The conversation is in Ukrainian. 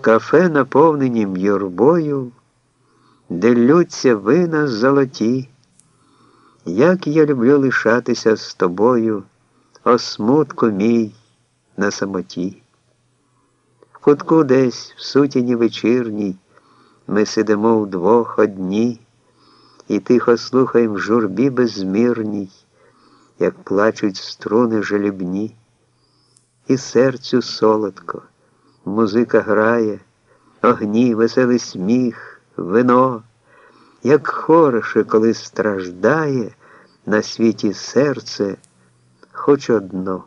кафе, наповнені юрбою, де лються вина золоті. Як я люблю лишатися з тобою, о смутку мій на самоті. В кутку десь, в сутіні вечірній, ми сидимо вдвох одні і тихо слухаємо в журбі безмірній, як плачуть струни жалібні, і серцю солодко, музика грає, огні, веселий сміх, вино, як хороше, коли страждає на світі серце хоч одно.